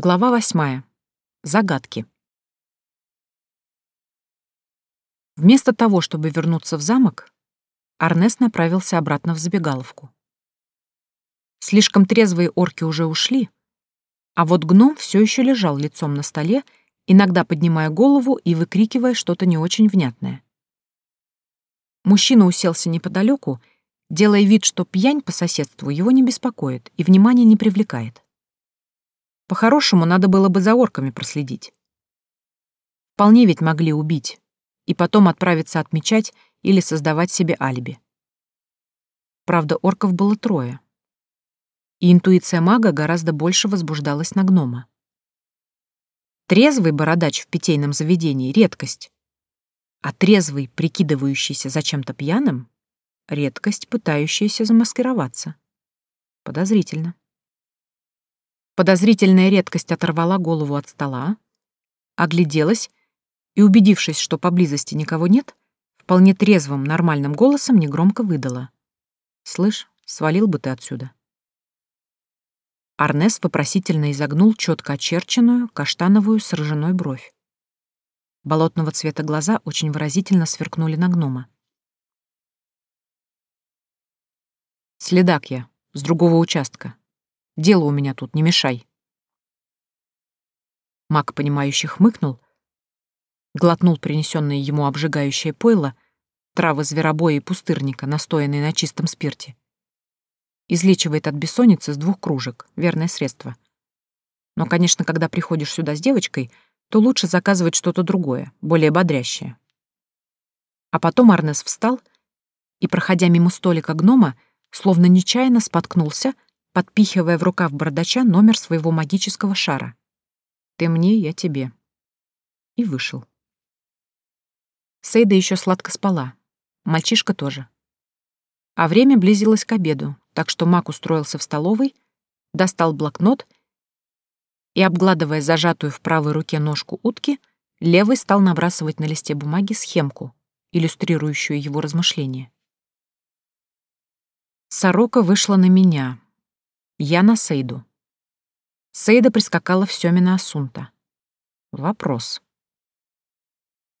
Глава восьмая. Загадки. Вместо того, чтобы вернуться в замок, Арнес направился обратно в забегаловку. Слишком трезвые орки уже ушли, а вот гном все еще лежал лицом на столе, иногда поднимая голову и выкрикивая что-то не очень внятное. Мужчина уселся неподалеку, делая вид, что пьянь по соседству его не беспокоит и внимания не привлекает. По-хорошему, надо было бы за орками проследить. Вполне ведь могли убить и потом отправиться отмечать или создавать себе алиби. Правда, орков было трое. И интуиция мага гораздо больше возбуждалась на гнома. Трезвый бородач в питейном заведении — редкость. А трезвый, прикидывающийся зачем-то пьяным — редкость, пытающаяся замаскироваться. Подозрительно. Подозрительная редкость оторвала голову от стола, огляделась и, убедившись, что поблизости никого нет, вполне трезвым, нормальным голосом негромко выдала. «Слышь, свалил бы ты отсюда». Арнес вопросительно изогнул четко очерченную, каштановую с ржаной бровь. Болотного цвета глаза очень выразительно сверкнули на гнома. «Следак я, с другого участка. Дело у меня тут, не мешай. Маг, понимающий, хмыкнул, глотнул принесенное ему обжигающее пойло, травы зверобоя и пустырника, настоянные на чистом спирте. Излечивает от бессонницы с двух кружек, верное средство. Но, конечно, когда приходишь сюда с девочкой, то лучше заказывать что-то другое, более бодрящее. А потом Арнес встал и, проходя мимо столика гнома, словно нечаянно споткнулся — подпихивая в рукав бардача номер своего магического шара. «Ты мне, я тебе». И вышел. Сейда еще сладко спала. Мальчишка тоже. А время близилось к обеду, так что маг устроился в столовой, достал блокнот и, обгладывая зажатую в правой руке ножку утки, левый стал набрасывать на листе бумаги схемку, иллюстрирующую его размышления. Сорока вышла на меня, я на Сейду. Сейда прискакала в Сёмина Асунта. Вопрос.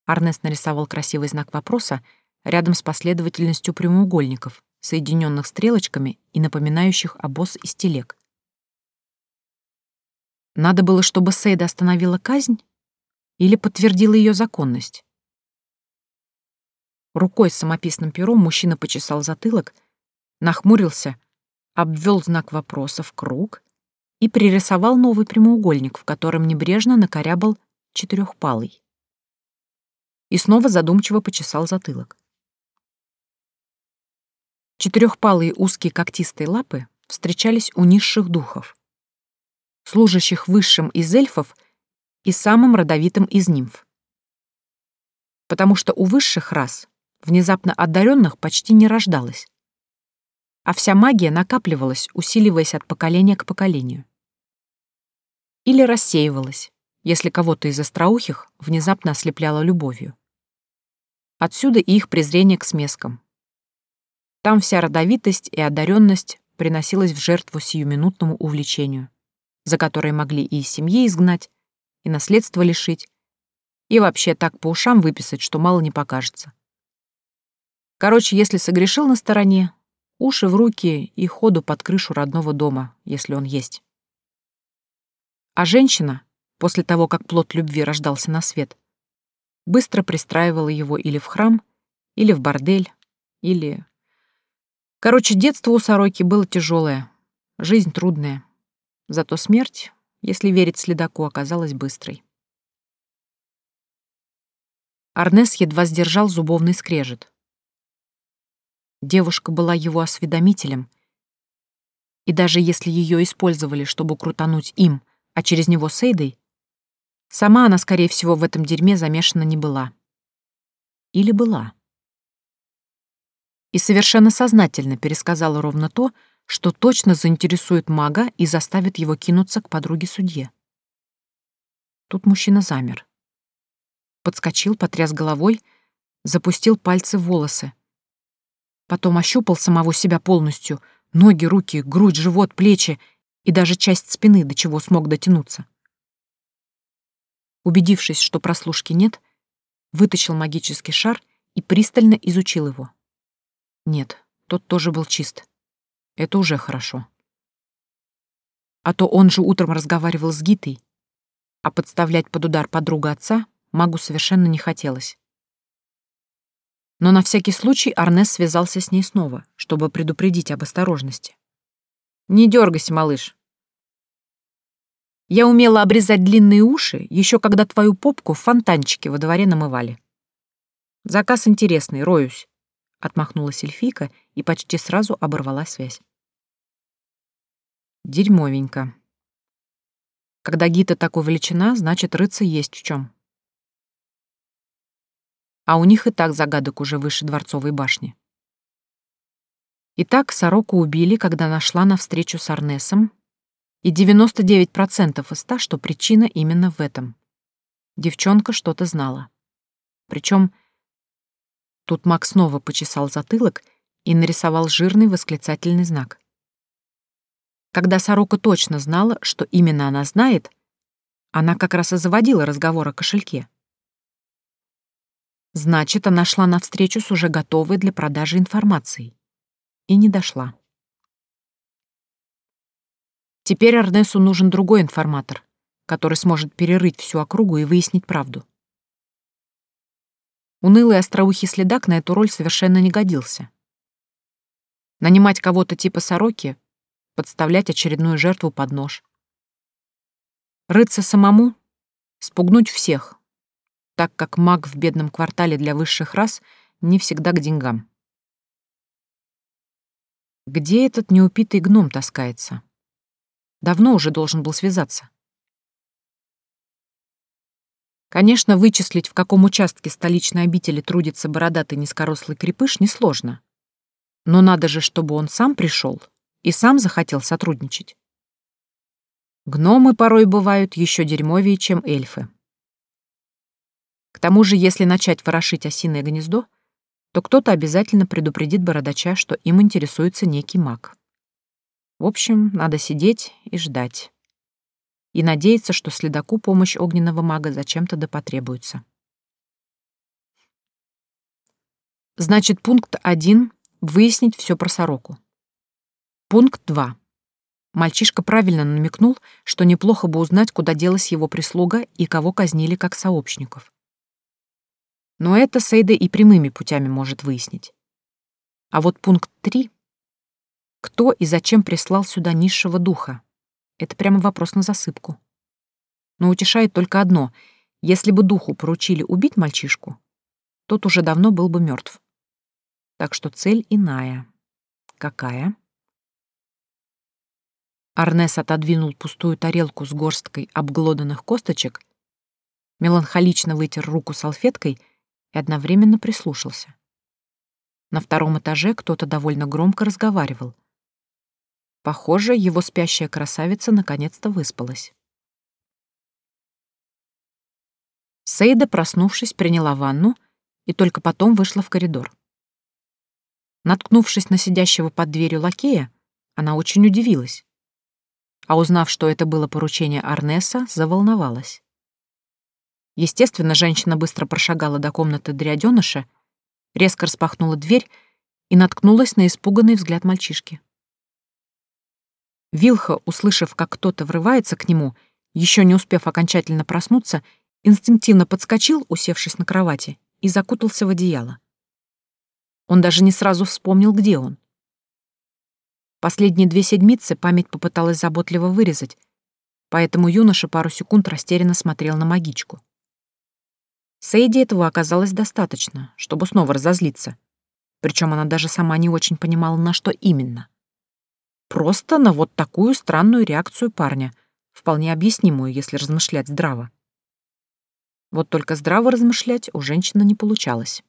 Арнес нарисовал красивый знак вопроса рядом с последовательностью прямоугольников, соединенных стрелочками и напоминающих обоз из телег. Надо было, чтобы Сейда остановила казнь или подтвердила ее законность. Рукой с самописным пером мужчина почесал затылок, нахмурился — обвел знак вопроса в круг и пририсовал новый прямоугольник, в котором небрежно накорябал четырехпалый. И снова задумчиво почесал затылок. Четырехпалые узкие когтистые лапы встречались у низших духов, служащих высшим из эльфов и самым родовитым из нимф. Потому что у высших рас внезапно одаренных почти не рождалось а вся магия накапливалась, усиливаясь от поколения к поколению. Или рассеивалась, если кого-то из остроухих внезапно ослепляло любовью. Отсюда и их презрение к смескам. Там вся родовитость и одаренность приносилась в жертву сиюминутному увлечению, за которое могли и из семьи изгнать, и наследство лишить, и вообще так по ушам выписать, что мало не покажется. Короче, если согрешил на стороне, уши в руки и ходу под крышу родного дома, если он есть. А женщина, после того, как плод любви рождался на свет, быстро пристраивала его или в храм, или в бордель, или... Короче, детство у сороки было тяжелое, жизнь трудная. Зато смерть, если верить следаку, оказалась быстрой. Арнес едва сдержал зубовный скрежет. Девушка была его осведомителем. И даже если ее использовали, чтобы крутануть им, а через него Сейдой, сама она, скорее всего, в этом дерьме замешана не была. Или была. И совершенно сознательно пересказала ровно то, что точно заинтересует мага и заставит его кинуться к подруге-судье. Тут мужчина замер. Подскочил, потряс головой, запустил пальцы в волосы, Потом ощупал самого себя полностью. Ноги, руки, грудь, живот, плечи и даже часть спины, до чего смог дотянуться. Убедившись, что прослушки нет, вытащил магический шар и пристально изучил его. Нет, тот тоже был чист. Это уже хорошо. А то он же утром разговаривал с Гитой, а подставлять под удар подруга отца магу совершенно не хотелось. Но на всякий случай Арнес связался с ней снова, чтобы предупредить об осторожности. «Не дергайся, малыш. Я умела обрезать длинные уши, еще когда твою попку в фонтанчике во дворе намывали. Заказ интересный, роюсь», — отмахнулась эльфийка и почти сразу оборвала связь. Дерьмовенько. Когда Гита такой величина, значит, рыться есть в чем а у них и так загадок уже выше дворцовой башни. Итак, сороку убили, когда нашла навстречу с Арнесом, и 99% из 100, что причина именно в этом. Девчонка что-то знала. Причем тут Мак снова почесал затылок и нарисовал жирный восклицательный знак. Когда сорока точно знала, что именно она знает, она как раз и заводила разговор о кошельке. Значит, она шла навстречу с уже готовой для продажи информацией. И не дошла. Теперь Арнесу нужен другой информатор, который сможет перерыть всю округу и выяснить правду. Унылый остроухий следак на эту роль совершенно не годился. Нанимать кого-то типа сороки, подставлять очередную жертву под нож. Рыться самому, спугнуть всех, так как маг в бедном квартале для высших рас не всегда к деньгам. Где этот неупитый гном таскается? Давно уже должен был связаться. Конечно, вычислить, в каком участке столичной обители трудится бородатый низкорослый крепыш, несложно. Но надо же, чтобы он сам пришел и сам захотел сотрудничать. Гномы порой бывают еще дерьмовее, чем эльфы. К тому же, если начать ворошить осиное гнездо, то кто-то обязательно предупредит бородача, что им интересуется некий маг. В общем, надо сидеть и ждать. И надеяться, что следаку помощь огненного мага зачем-то да потребуется. Значит, пункт 1 — выяснить все про сороку. Пункт 2. Мальчишка правильно намекнул, что неплохо бы узнать, куда делась его прислуга и кого казнили как сообщников. Но это Сейда и прямыми путями может выяснить. А вот пункт 3. Кто и зачем прислал сюда низшего духа? Это прямо вопрос на засыпку. Но утешает только одно. Если бы духу поручили убить мальчишку, тот уже давно был бы мертв. Так что цель иная. Какая? Арнес отодвинул пустую тарелку с горсткой обглоданных косточек, меланхолично вытер руку салфеткой и одновременно прислушался. На втором этаже кто-то довольно громко разговаривал. Похоже, его спящая красавица наконец-то выспалась. Сейда, проснувшись, приняла ванну и только потом вышла в коридор. Наткнувшись на сидящего под дверью лакея, она очень удивилась. А узнав, что это было поручение Арнеса, заволновалась. Естественно, женщина быстро прошагала до комнаты дрядёныша, резко распахнула дверь и наткнулась на испуганный взгляд мальчишки. Вилха, услышав, как кто-то врывается к нему, еще не успев окончательно проснуться, инстинктивно подскочил, усевшись на кровати, и закутался в одеяло. Он даже не сразу вспомнил, где он. Последние две седмицы память попыталась заботливо вырезать, поэтому юноша пару секунд растерянно смотрел на магичку. Сейди этого оказалось достаточно, чтобы снова разозлиться. Причем она даже сама не очень понимала, на что именно. Просто на вот такую странную реакцию парня, вполне объяснимую, если размышлять здраво. Вот только здраво размышлять у женщины не получалось.